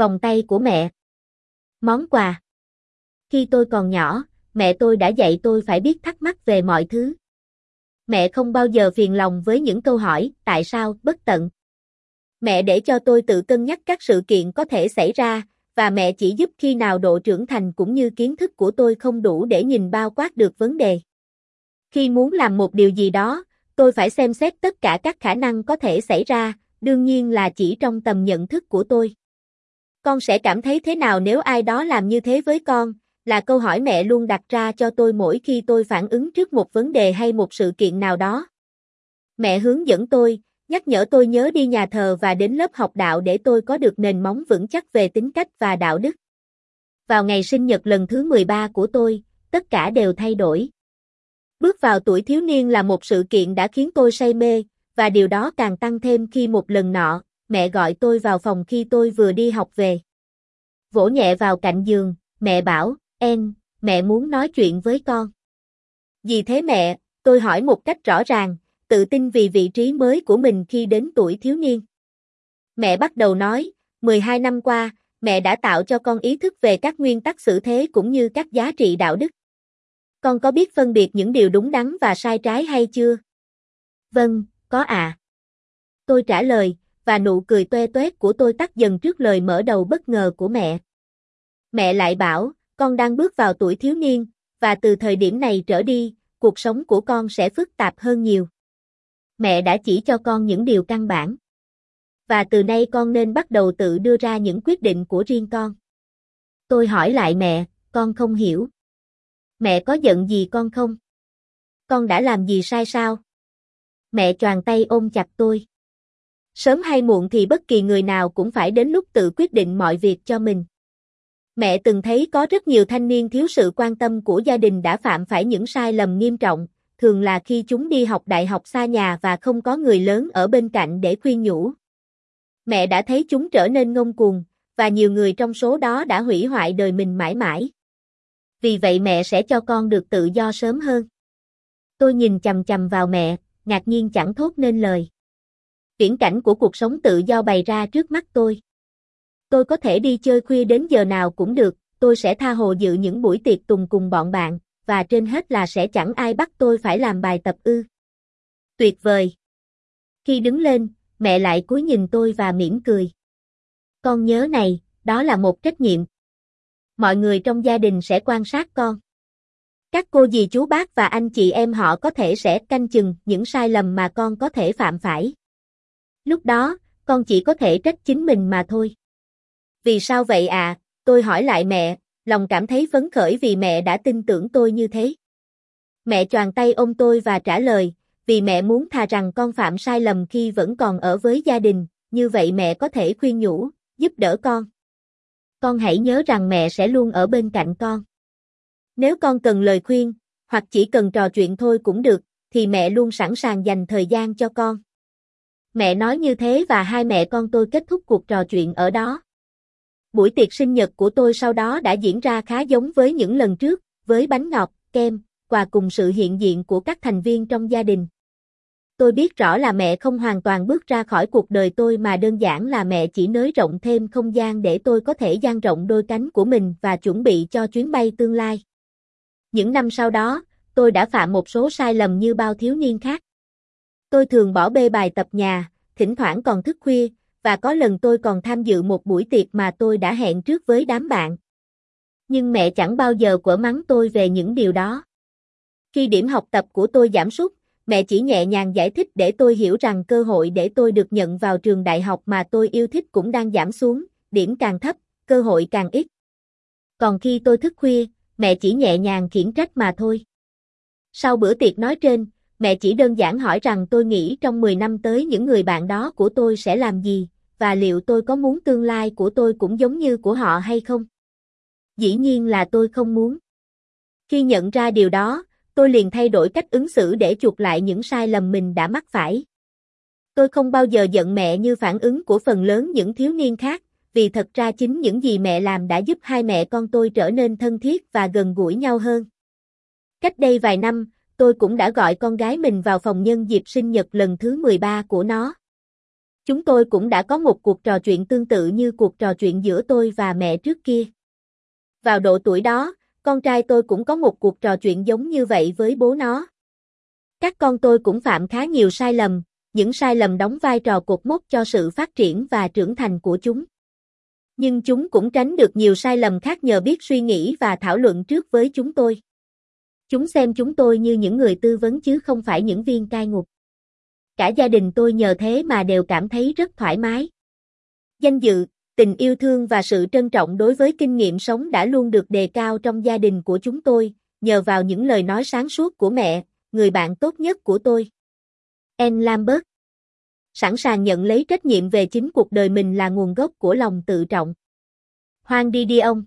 Vòng tay của mẹ. Món quà. Khi tôi còn nhỏ, mẹ tôi đã dạy tôi phải biết thắc mắc về mọi thứ. Mẹ không bao giờ phiền lòng với những câu hỏi, tại sao, bất tận. Mẹ để cho tôi tự cân nhắc các sự kiện có thể xảy ra, và mẹ chỉ giúp khi nào độ trưởng thành cũng như kiến thức của tôi không đủ để nhìn bao quát được vấn đề. Khi muốn làm một điều gì đó, tôi phải xem xét tất cả các khả năng có thể xảy ra, đương nhiên là chỉ trong tầm nhận thức của tôi. Con sẽ cảm thấy thế nào nếu ai đó làm như thế với con, là câu hỏi mẹ luôn đặt ra cho tôi mỗi khi tôi phản ứng trước một vấn đề hay một sự kiện nào đó. Mẹ hướng dẫn tôi, nhắc nhở tôi nhớ đi nhà thờ và đến lớp học đạo để tôi có được nền móng vững chắc về tính cách và đạo đức. Vào ngày sinh nhật lần thứ 13 của tôi, tất cả đều thay đổi. Bước vào tuổi thiếu niên là một sự kiện đã khiến tôi say mê, và điều đó càng tăng thêm khi một lần nọ, mẹ gọi tôi vào phòng khi tôi vừa đi học về. Vỗ nhẹ vào cạnh giường, mẹ bảo, En, mẹ muốn nói chuyện với con. Gì thế mẹ, tôi hỏi một cách rõ ràng, tự tin vì vị trí mới của mình khi đến tuổi thiếu niên. Mẹ bắt đầu nói, 12 năm qua, mẹ đã tạo cho con ý thức về các nguyên tắc xử thế cũng như các giá trị đạo đức. Con có biết phân biệt những điều đúng đắn và sai trái hay chưa? Vâng, có ạ. À. Tôi trả lời, và nụ cười toe toét của tôi tắt dần trước lời mở đầu bất ngờ của mẹ. Mẹ lại bảo, con đang bước vào tuổi thiếu niên, và từ thời điểm này trở đi, cuộc sống của con sẽ phức tạp hơn nhiều. Mẹ đã chỉ cho con những điều căn bản. Và từ nay con nên bắt đầu tự đưa ra những quyết định của riêng con. Tôi hỏi lại mẹ, con không hiểu. Mẹ có giận gì con không? Con đã làm gì sai sao? Mẹ choàng tay ôm chặt tôi. Sớm hay muộn thì bất kỳ người nào cũng phải đến lúc tự quyết định mọi việc cho mình. Mẹ từng thấy có rất nhiều thanh niên thiếu sự quan tâm của gia đình đã phạm phải những sai lầm nghiêm trọng, thường là khi chúng đi học đại học xa nhà và không có người lớn ở bên cạnh để khuyên nhủ. Mẹ đã thấy chúng trở nên ngông cuồng, và nhiều người trong số đó đã hủy hoại đời mình mãi mãi. Vì vậy mẹ sẽ cho con được tự do sớm hơn. Tôi nhìn chằm chằm vào mẹ, ngạc nhiên chẳng thốt nên lời. Viễn cảnh của cuộc sống tự do bày ra trước mắt tôi. Tôi có thể đi chơi khuya đến giờ nào cũng được, tôi sẽ tha hồ dự những buổi tiệc tùng cùng bọn bạn, và trên hết là sẽ chẳng ai bắt tôi phải làm bài tập ư. Tuyệt vời. Khi đứng lên, mẹ lại cúi nhìn tôi và mỉm cười. Con nhớ này, đó là một trách nhiệm. Mọi người trong gia đình sẽ quan sát con. Các cô dì chú bác và anh chị em họ có thể sẽ canh chừng những sai lầm mà con có thể phạm phải. Lúc đó, con chỉ có thể trách chính mình mà thôi. Vì sao vậy à? Tôi hỏi lại mẹ, lòng cảm thấy phấn khởi vì mẹ đã tin tưởng tôi như thế. Mẹ choàng tay ôm tôi và trả lời, vì mẹ muốn thà rằng con phạm sai lầm khi vẫn còn ở với gia đình, như vậy mẹ có thể khuyên nhủ, giúp đỡ con. Con hãy nhớ rằng mẹ sẽ luôn ở bên cạnh con. Nếu con cần lời khuyên, hoặc chỉ cần trò chuyện thôi cũng được, thì mẹ luôn sẵn sàng dành thời gian cho con. Mẹ nói như thế và hai mẹ con tôi kết thúc cuộc trò chuyện ở đó. Buổi tiệc sinh nhật của tôi sau đó đã diễn ra khá giống với những lần trước, với bánh ngọt, kem, quà cùng sự hiện diện của các thành viên trong gia đình. Tôi biết rõ là mẹ không hoàn toàn bước ra khỏi cuộc đời tôi mà đơn giản là mẹ chỉ nới rộng thêm không gian để tôi có thể dang rộng đôi cánh của mình và chuẩn bị cho chuyến bay tương lai. Những năm sau đó, tôi đã phạm một số sai lầm như bao thiếu niên khác. Tôi thường bỏ bê bài tập nhà, thỉnh thoảng còn thức khuya, và có lần tôi còn tham dự một buổi tiệc mà tôi đã hẹn trước với đám bạn. Nhưng mẹ chẳng bao giờ quở mắng tôi về những điều đó. Khi điểm học tập của tôi giảm sút, mẹ chỉ nhẹ nhàng giải thích để tôi hiểu rằng cơ hội để tôi được nhận vào trường đại học mà tôi yêu thích cũng đang giảm xuống, điểm càng thấp, cơ hội càng ít. Còn khi tôi thức khuya, mẹ chỉ nhẹ nhàng khiển trách mà thôi. Sau bữa tiệc nói trên, mẹ chỉ đơn giản hỏi rằng tôi nghĩ trong 10 năm tới những người bạn đó của tôi sẽ làm gì, và liệu tôi có muốn tương lai của tôi cũng giống như của họ hay không? Dĩ nhiên là tôi không muốn. Khi nhận ra điều đó, tôi liền thay đổi cách ứng xử để chuộc lại những sai lầm mình đã mắc phải. Tôi không bao giờ giận mẹ như phản ứng của phần lớn những thiếu niên khác, vì thật ra chính những gì mẹ làm đã giúp hai mẹ con tôi trở nên thân thiết và gần gũi nhau hơn. Cách đây vài năm, tôi cũng đã gọi con gái mình vào phòng nhân dịp sinh nhật lần thứ 13 của nó. Chúng tôi cũng đã có một cuộc trò chuyện tương tự như cuộc trò chuyện giữa tôi và mẹ trước kia. Vào độ tuổi đó, con trai tôi cũng có một cuộc trò chuyện giống như vậy với bố nó. Các con tôi cũng phạm khá nhiều sai lầm, những sai lầm đóng vai trò cột mốc cho sự phát triển và trưởng thành của chúng. Nhưng chúng cũng tránh được nhiều sai lầm khác nhờ biết suy nghĩ và thảo luận trước với chúng tôi. Chúng xem chúng tôi như những người tư vấn chứ không phải những viên cai ngục. Cả gia đình tôi nhờ thế mà đều cảm thấy rất thoải mái. Danh dự, tình yêu thương và sự trân trọng đối với kinh nghiệm sống đã luôn được đề cao trong gia đình của chúng tôi, nhờ vào những lời nói sáng suốt của mẹ, người bạn tốt nhất của tôi. Anne Lambert Sẵn sàng nhận lấy trách nhiệm về chính cuộc đời mình là nguồn gốc của lòng tự trọng. Hoang đi đi ông